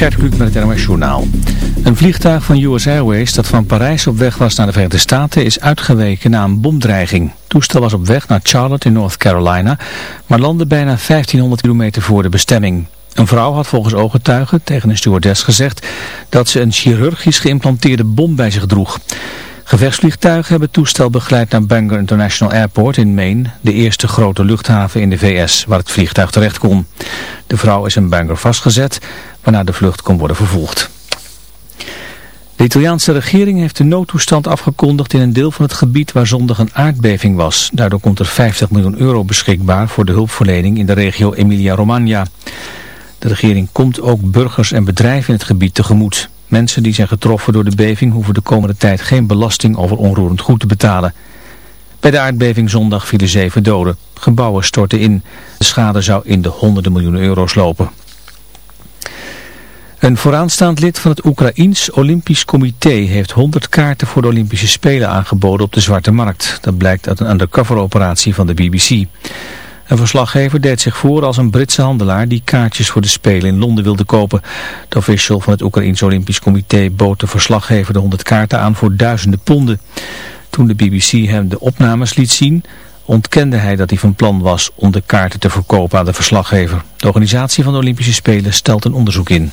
Gert Kluk met het NOS Journaal. Een vliegtuig van US Airways dat van Parijs op weg was naar de Verenigde Staten is uitgeweken na een bomdreiging. Toestel was op weg naar Charlotte in North Carolina, maar landde bijna 1500 kilometer voor de bestemming. Een vrouw had volgens ooggetuigen tegen een stewardess gezegd dat ze een chirurgisch geïmplanteerde bom bij zich droeg. Gevechtsvliegtuigen hebben toestel begeleid naar Bangor International Airport in Maine, de eerste grote luchthaven in de VS waar het vliegtuig terecht kon. De vrouw is in Bangor vastgezet, waarna de vlucht kon worden vervolgd. De Italiaanse regering heeft de noodtoestand afgekondigd in een deel van het gebied waar zondag een aardbeving was. Daardoor komt er 50 miljoen euro beschikbaar voor de hulpverlening in de regio Emilia-Romagna. De regering komt ook burgers en bedrijven in het gebied tegemoet. Mensen die zijn getroffen door de beving hoeven de komende tijd geen belasting over onroerend goed te betalen. Bij de aardbeving zondag vielen zeven doden. Gebouwen stortten in. De schade zou in de honderden miljoenen euro's lopen. Een vooraanstaand lid van het Oekraïns Olympisch Comité heeft 100 kaarten voor de Olympische Spelen aangeboden op de Zwarte Markt. Dat blijkt uit een undercover operatie van de BBC. Een verslaggever deed zich voor als een Britse handelaar die kaartjes voor de Spelen in Londen wilde kopen. De official van het Oekraïns Olympisch Comité bood de verslaggever de 100 kaarten aan voor duizenden ponden. Toen de BBC hem de opnames liet zien, ontkende hij dat hij van plan was om de kaarten te verkopen aan de verslaggever. De organisatie van de Olympische Spelen stelt een onderzoek in.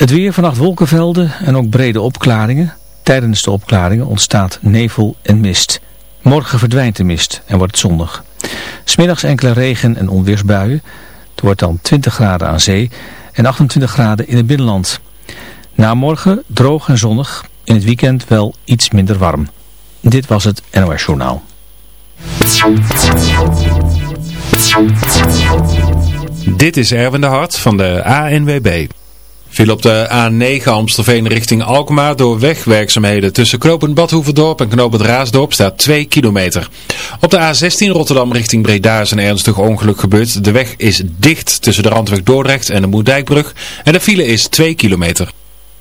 Het weer vannacht wolkenvelden en ook brede opklaringen. Tijdens de opklaringen ontstaat nevel en mist. Morgen verdwijnt de mist en wordt het zonnig. Smiddags enkele regen- en onweersbuien. Het wordt dan 20 graden aan zee en 28 graden in het binnenland. Na morgen droog en zonnig. In het weekend wel iets minder warm. Dit was het NOS Journaal. Dit is Erwin de Hart van de ANWB. Viel op de A9 Amstelveen richting Alkmaar door wegwerkzaamheden tussen Knopend Badhoevedorp en Knopend Raasdorp staat 2 kilometer. Op de A16 Rotterdam richting Breda is een ernstig ongeluk gebeurd. De weg is dicht tussen de Randweg Dordrecht en de Moerdijkbrug en de file is 2 kilometer.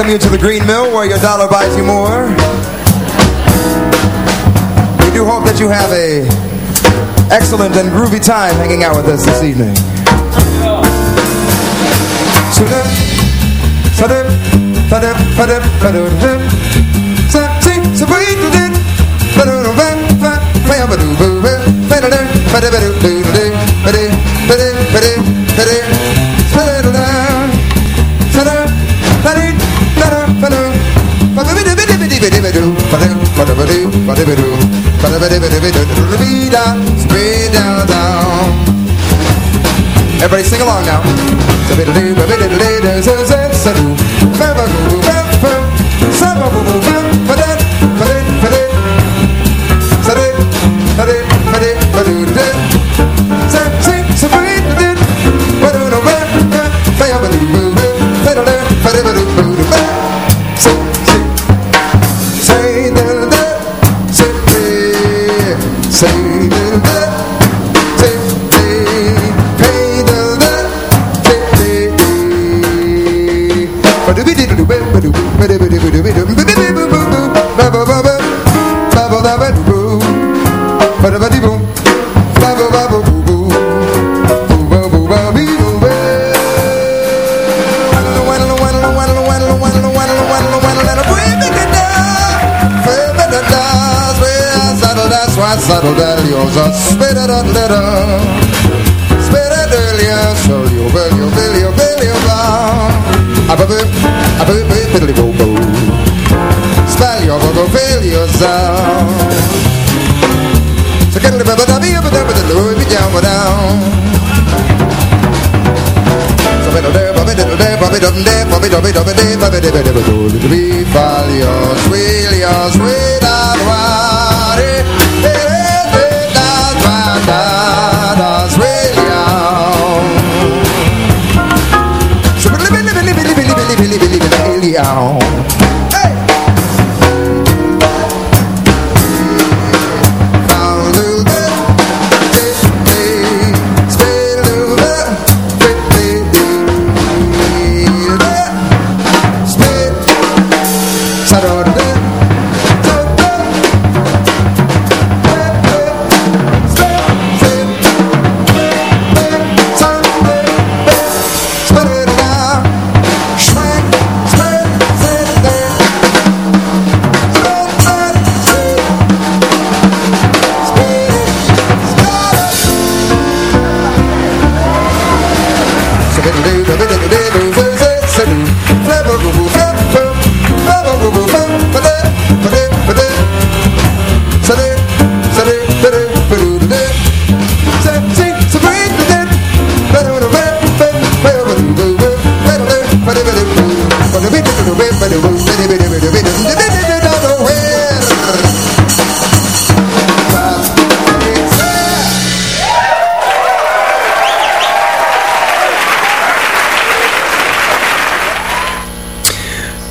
Welcome you to the Green Mill where your dollar buys you more. We do hope that you have a excellent and groovy time hanging out with us this evening. Spread down, down. Everybody sing along now. mira, mira.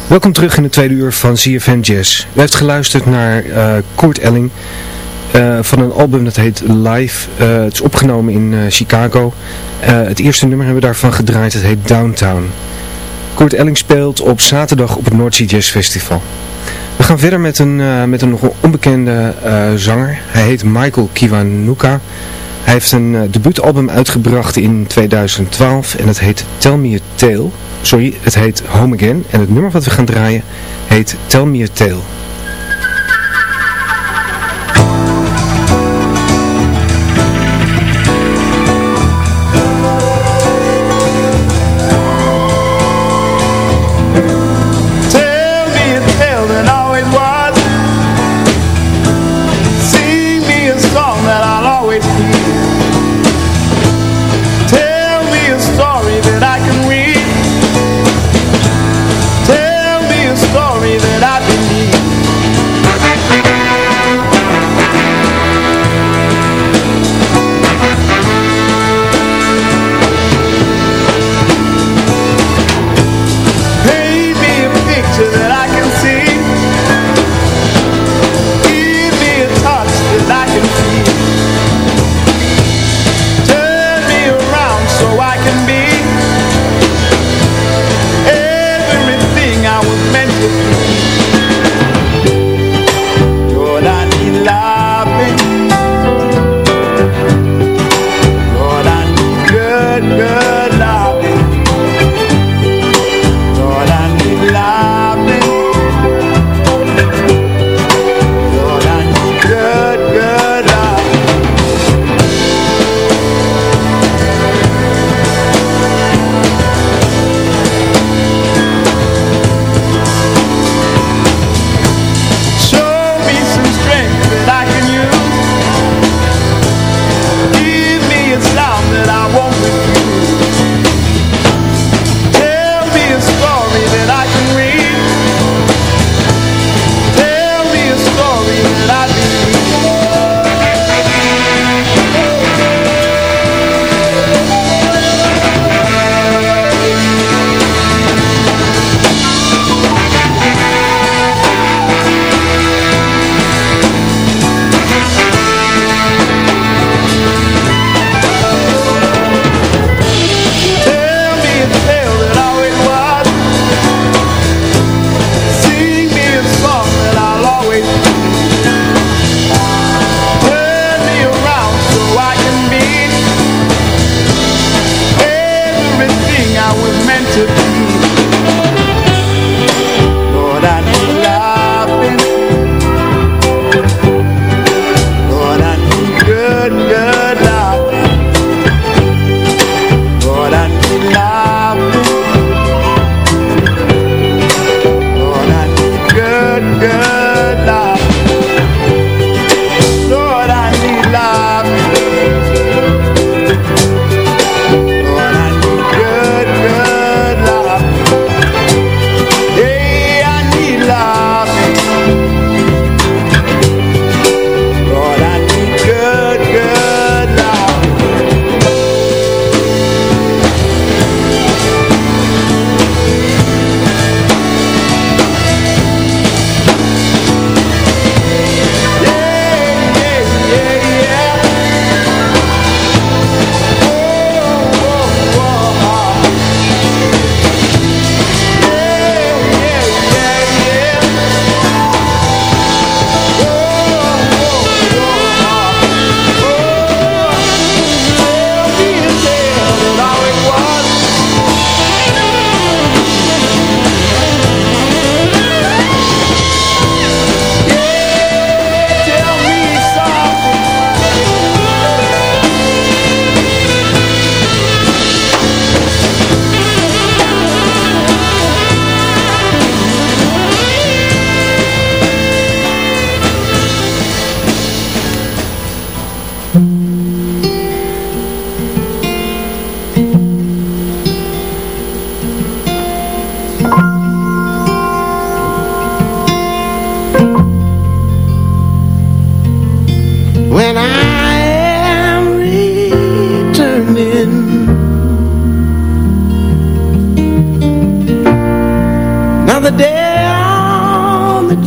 Welkom terug in de tweede uur van CFN Jazz. U heeft geluisterd naar uh, Kurt Elling uh, van een album dat heet Live. Uh, het is opgenomen in Chicago. het eerste nummer hebben we daarvan gedraaid, het heet Downtown. Kurt Elling speelt op zaterdag op het Sea Jazz Festival. We gaan verder met een, met een nog onbekende zanger. Hij heet Michael Kiwanuka. Hij heeft een debuutalbum uitgebracht in 2012 en het heet Tell Me A Tale sorry, het heet Home Again. En het nummer wat we gaan draaien heet Tell Me A Tale.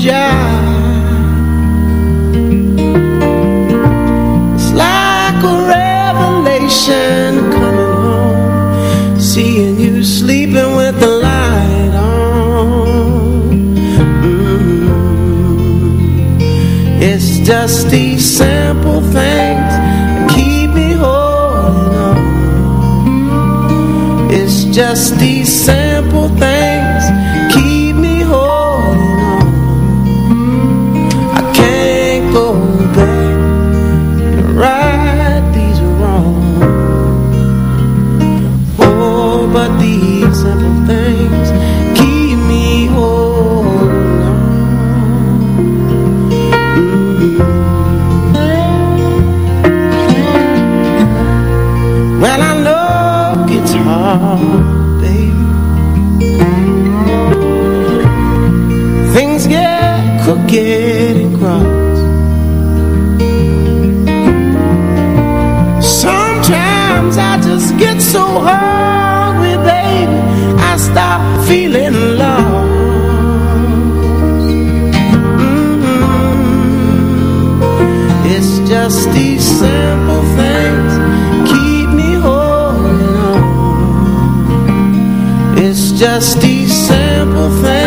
It's like a revelation coming seeing you sleeping with the light on. Mm. It's just these simple things that keep me holding on. It's just these simple just these simple things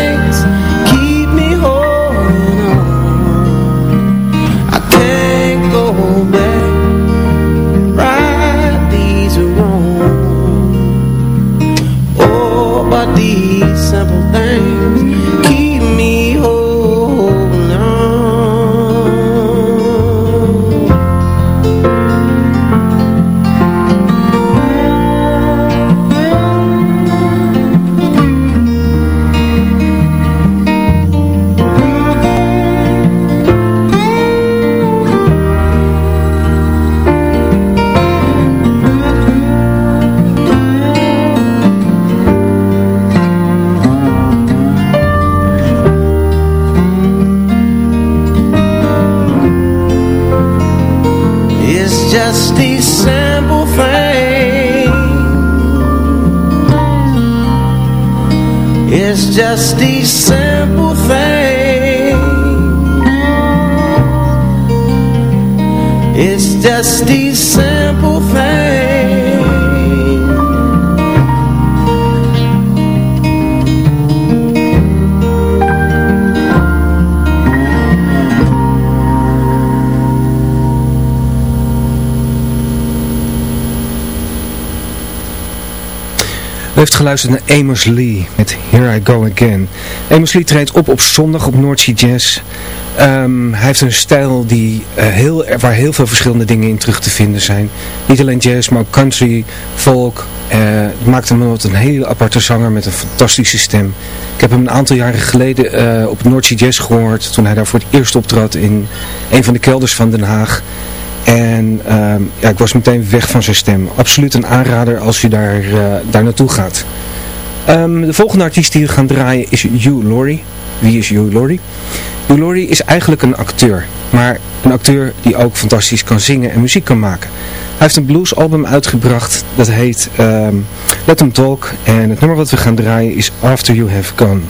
dusty geluisterd naar Amos Lee met Here I Go Again. Amos Lee treedt op op zondag op Noordzee Jazz. Ehm, hij heeft een stijl die, eh, heel, waar heel veel verschillende dingen in terug te vinden zijn. Niet alleen jazz, maar ook country, folk. Eh, het maakt hem tot een hele aparte zanger met een fantastische stem. Ik heb hem een aantal jaren geleden eh, op Noordzee Jazz gehoord. Toen hij daar voor het eerst optrad in een van de kelders van Den Haag. En ehm, ja, ik was meteen weg van zijn stem. Absoluut een aanrader als u daar, eh, daar naartoe gaat. Ehm, de volgende artiest die we gaan draaien is Hugh Laurie. Wie is Hugh Laurie? Hugh Laurie is eigenlijk een acteur. Maar een acteur die ook fantastisch kan zingen en muziek kan maken. Hij heeft een bluesalbum uitgebracht. Dat heet ehm, Let Him Talk. En het nummer wat we gaan draaien is After You Have Gone.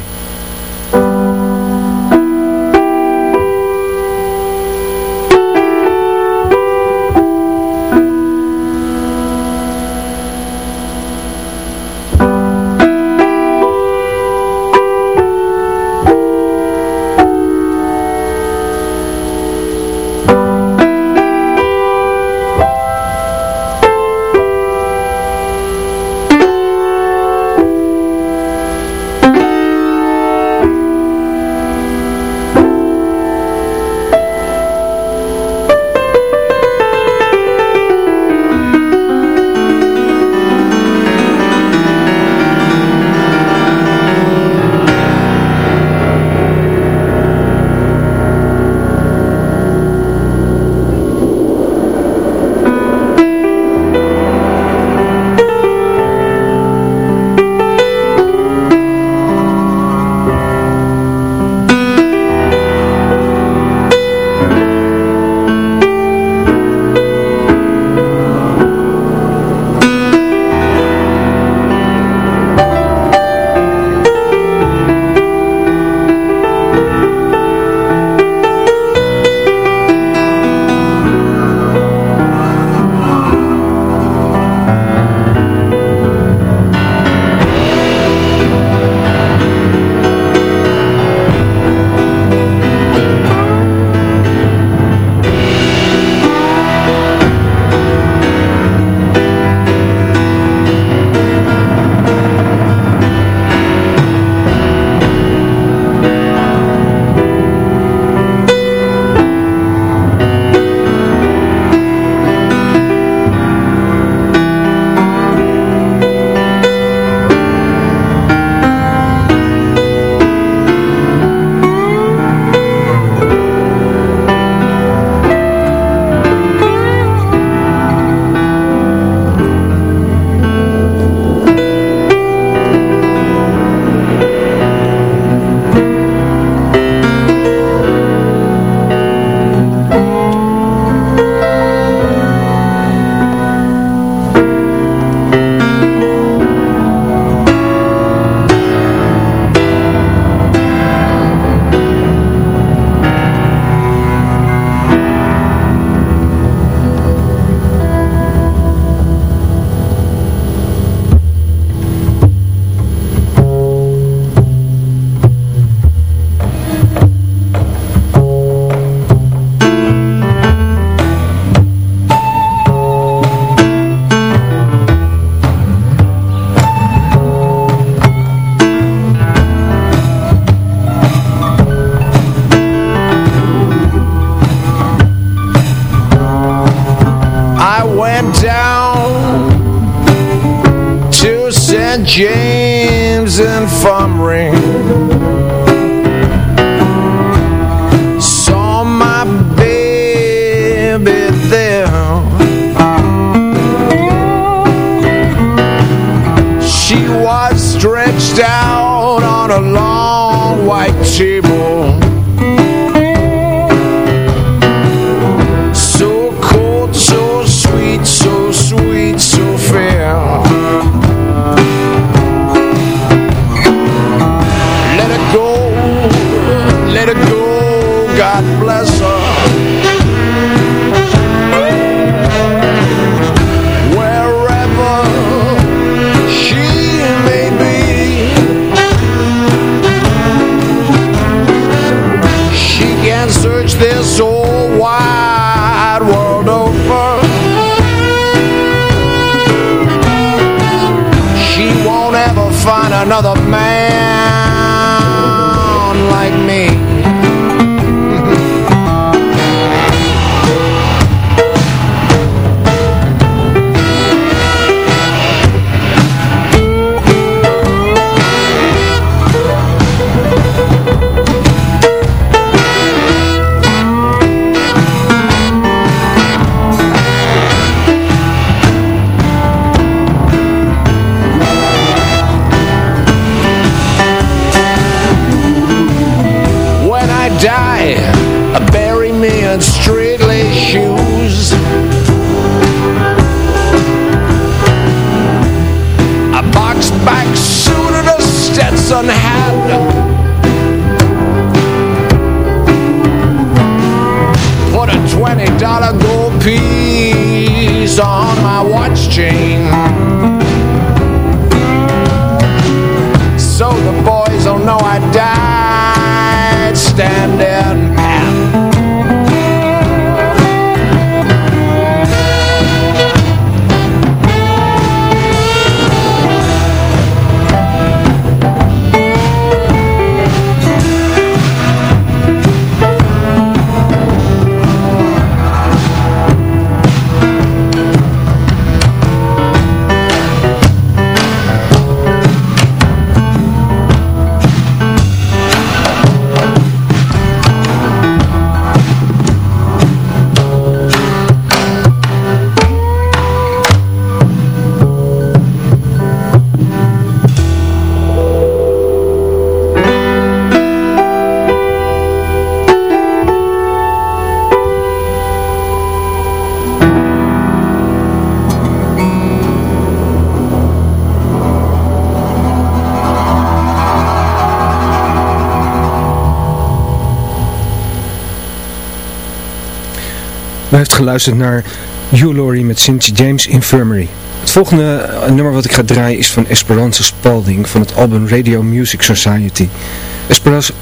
Geluisterd naar You Laurie met St. James Infirmary. Het volgende eh, nummer wat ik ga draaien is van Esperanza Spalding van het album Radio Music Society.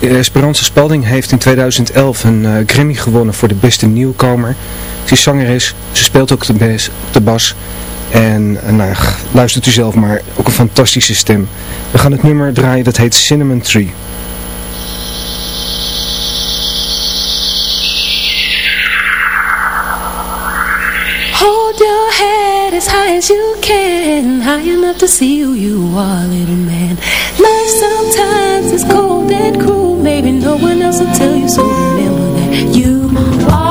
Esperanza, Spalding heeft in 2011 een eh, Grammy gewonnen voor de beste nieuwkomer. Ze is zangeres, ze speelt ook de, bas, de bas en eh, nou, luistert u zelf maar, ook een fantastische stem. We gaan het nummer draaien dat heet Cinnamon Tree. As you can. High enough to see who you are, little man. Life sometimes is cold and cruel. Maybe no one else will tell you So remember that you are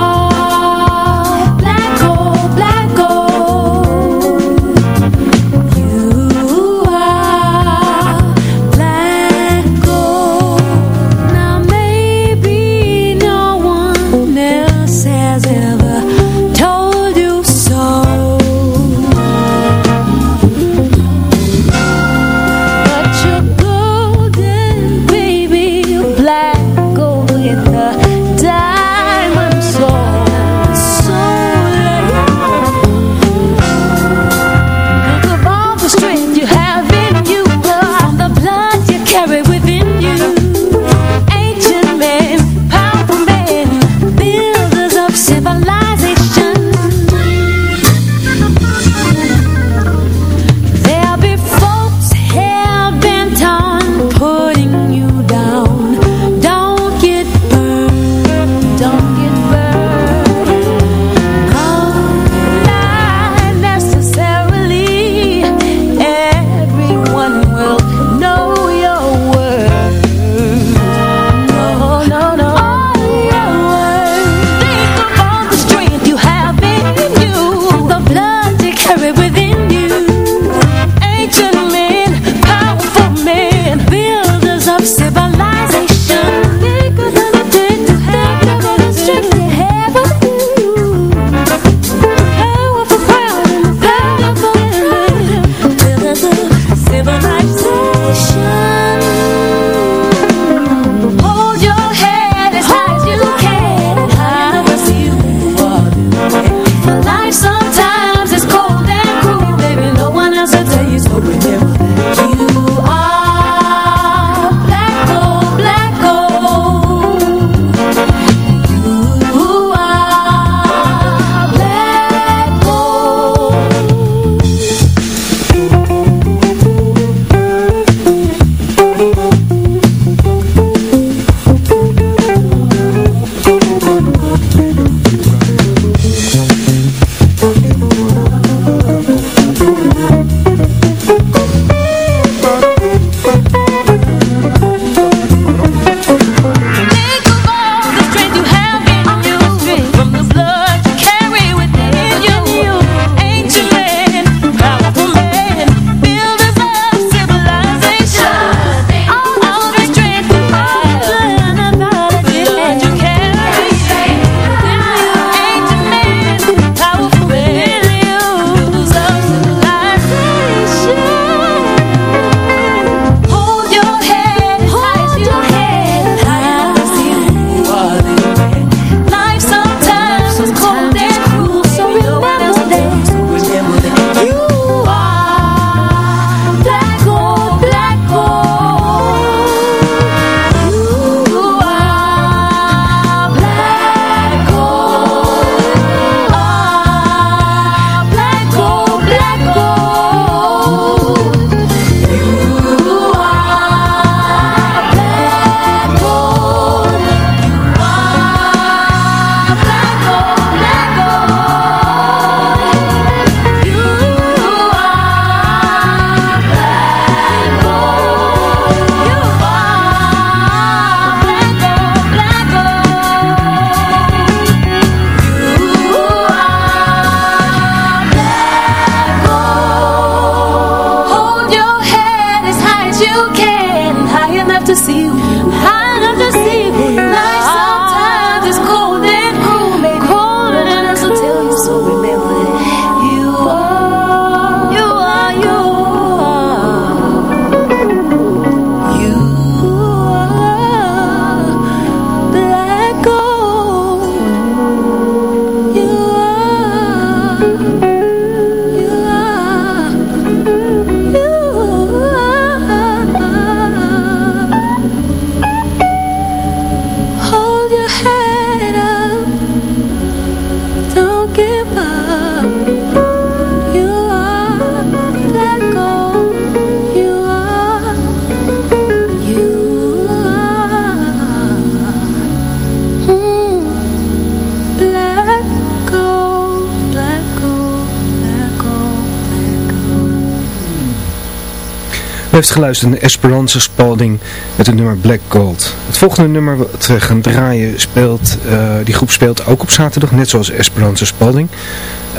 heeft geluisterd naar Esperanza Spalding met het nummer Black Gold. Het volgende nummer wat we gaan draaien speelt, uh, die groep speelt ook op zaterdag, net zoals Esperanza Spalding.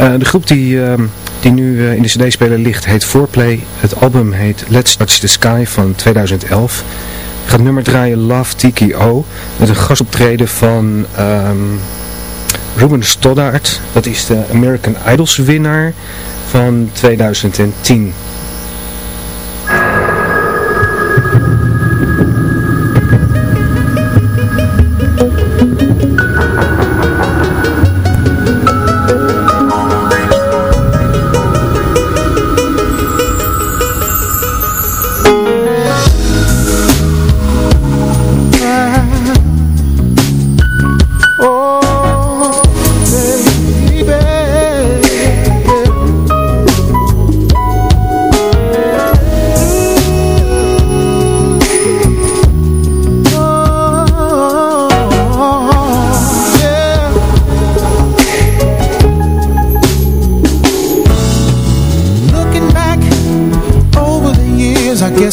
Uh, de groep die, uh, die nu uh, in de cd-speler ligt heet Foreplay. Het album heet Let's Touch the Sky van 2011. Ik ga het nummer draaien Love TKO met een gastoptreden van um, Ruben Stoddard. Dat is de American Idols winnaar van 2010.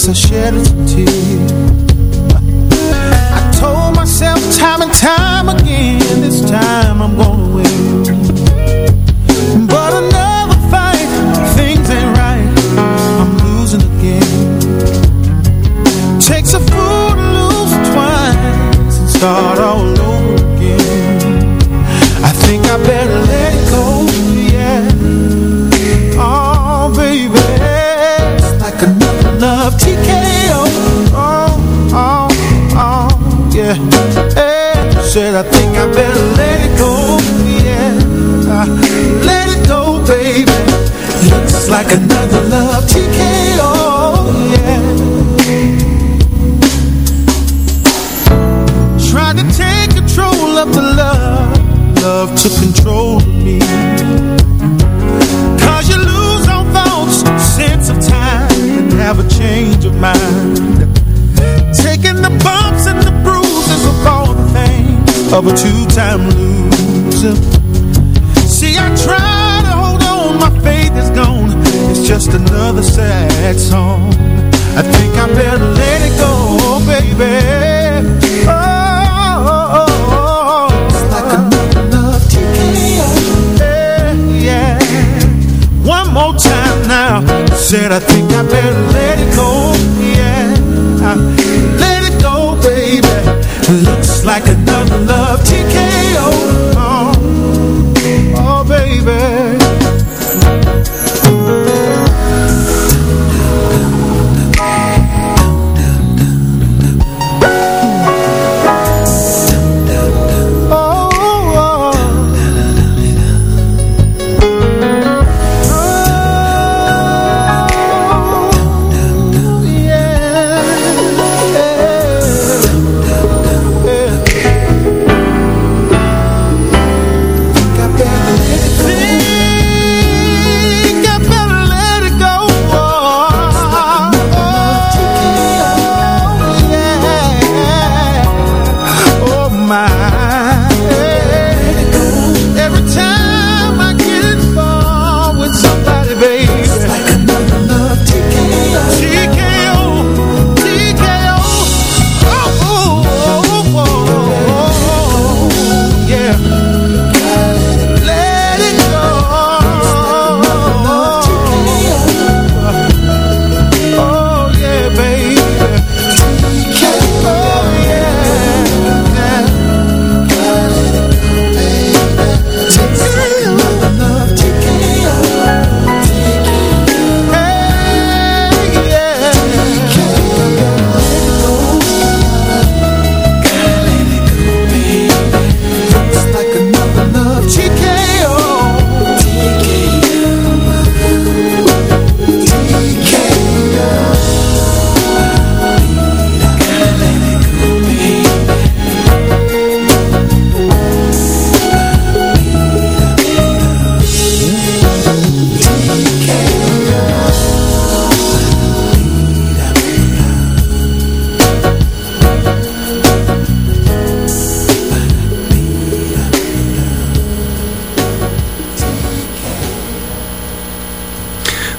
guess I shed a tear of a two-time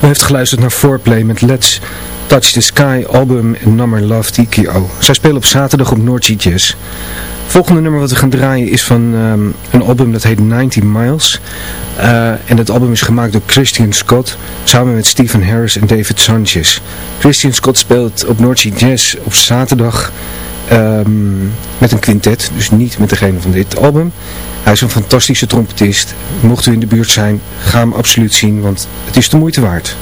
U heeft geluisterd naar Foreplay met Let's Touch the Sky album en nummer Love TKO. Zij spelen op zaterdag op Noordse Jazz. Volgende nummer wat we gaan draaien is van ehm, een album dat heet 90 Miles. Eh, en het album is gemaakt door Christian Scott samen met Stephen Harris en David Sanchez. Christian Scott speelt op Noordse Jazz op zaterdag ehm, met een quintet, dus niet met degene van dit album. Hij is een fantastische trompetist. Mocht u in de buurt zijn, ga hem absoluut zien, want het is de moeite waard.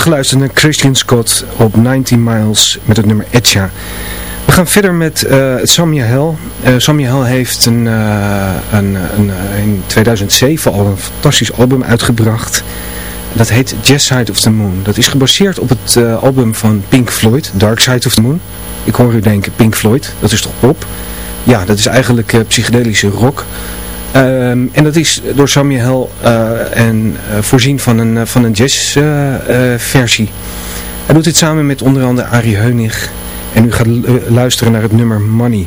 Heeft geluisterd naar Christian Scott op 19 Miles met het nummer Etcha. We gaan verder met uh, Samia Hell. Uh, Samia Hell heeft een, uh, een, een, in 2007 al een fantastisch album uitgebracht. Dat heet Jazz Side of the Moon. Dat is gebaseerd op het album van Pink Floyd, Dark Side of the Moon. Ik hoor u denken, Pink Floyd, dat is toch pop? Ja, dat is eigenlijk psychedelische rock. Um, en dat is door Samuel uh, en uh, voorzien van een, van een jazzversie. Hij doet dit samen met onder andere Arie Heunig. En u gaat luisteren naar het nummer Money.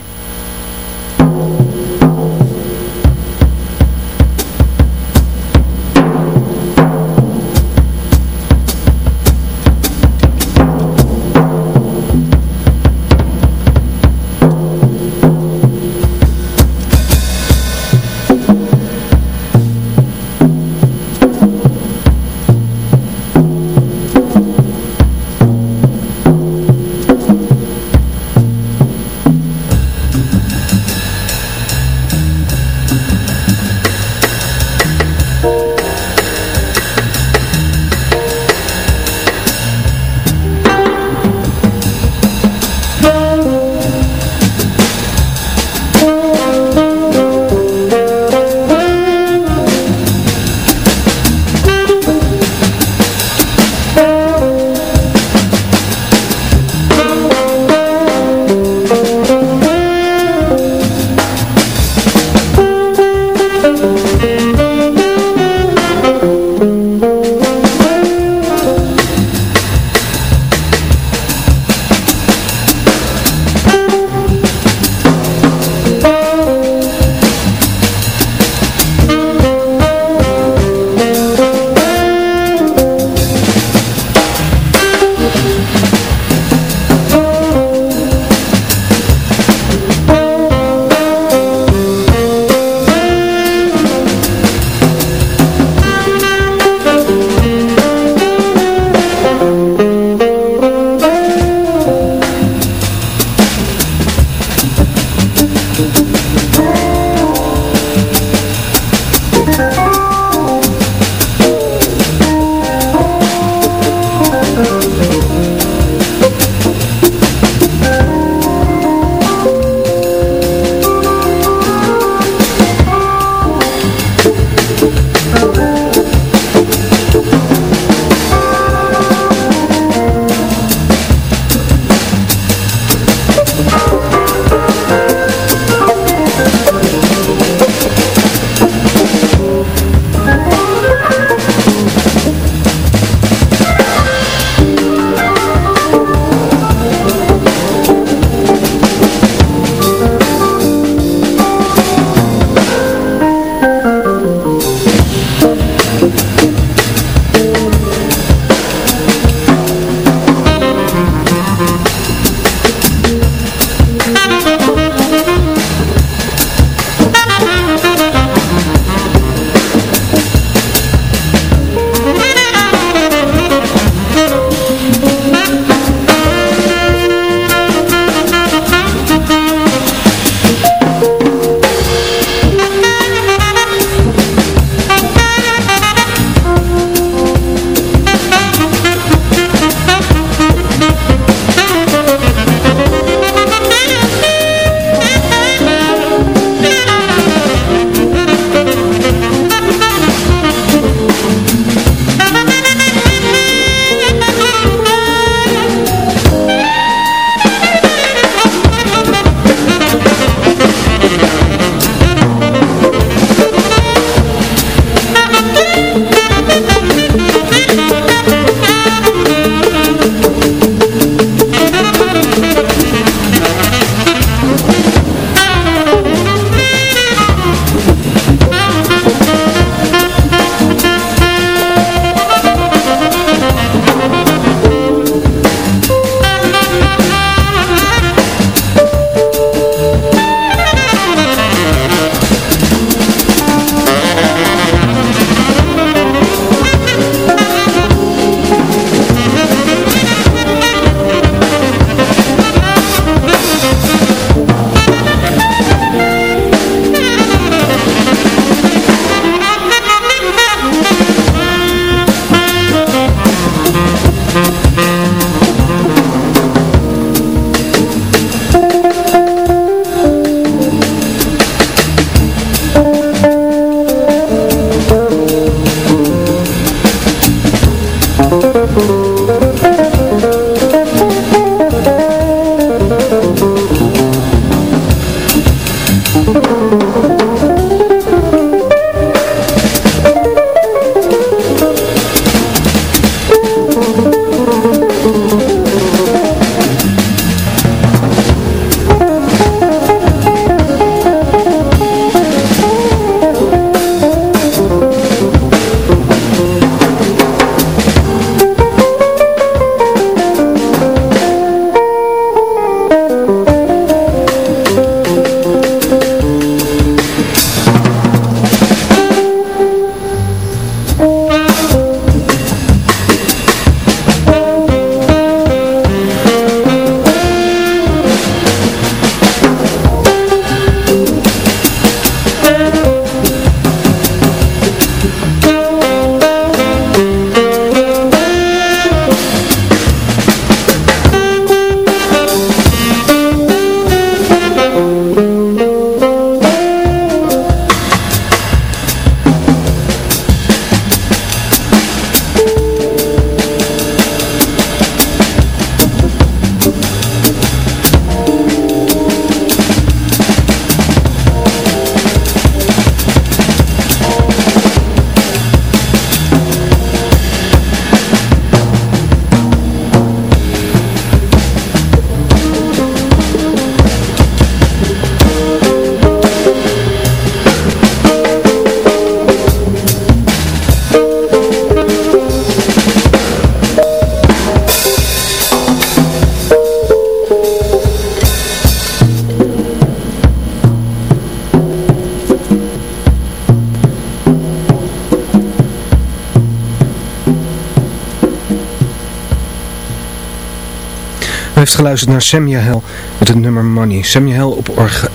Geluisterd naar Samuel met het nummer Money. Samuel op org,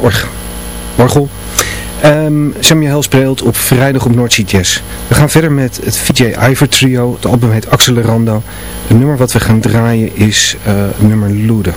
org, orgel. Um, Samuel speelt op vrijdag op Noordzee Jazz. We gaan verder met het VJ Ivor trio. Het album heet Accelerando. Het nummer wat we gaan draaien is het nummer Lude.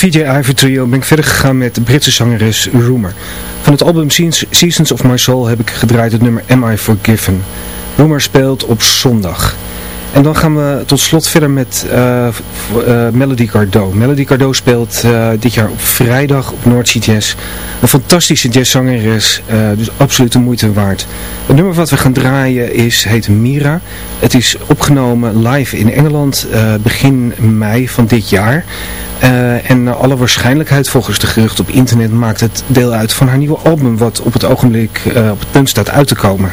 VJ Ivy Trio ben ik verder gegaan met de Britse zangeres Rumor. Van het album Seasons of My Soul heb ik gedraaid het nummer Am I Forgiven. Rumor speelt op zondag. En dan gaan we tot slot verder met uh, uh, Melody Gardot. Melody Gardot speelt uh, dit jaar op vrijdag op Noordzee Jazz. Een fantastische jazzzangeres, dus absoluut de moeite waard. Het nummer wat we gaan draaien is, heet Mira. Het is opgenomen live in Engeland begin mei van dit jaar. En alle waarschijnlijkheid volgens de gerucht op internet maakt het deel uit van haar nieuwe album wat op het ogenblik op het punt staat uit te komen.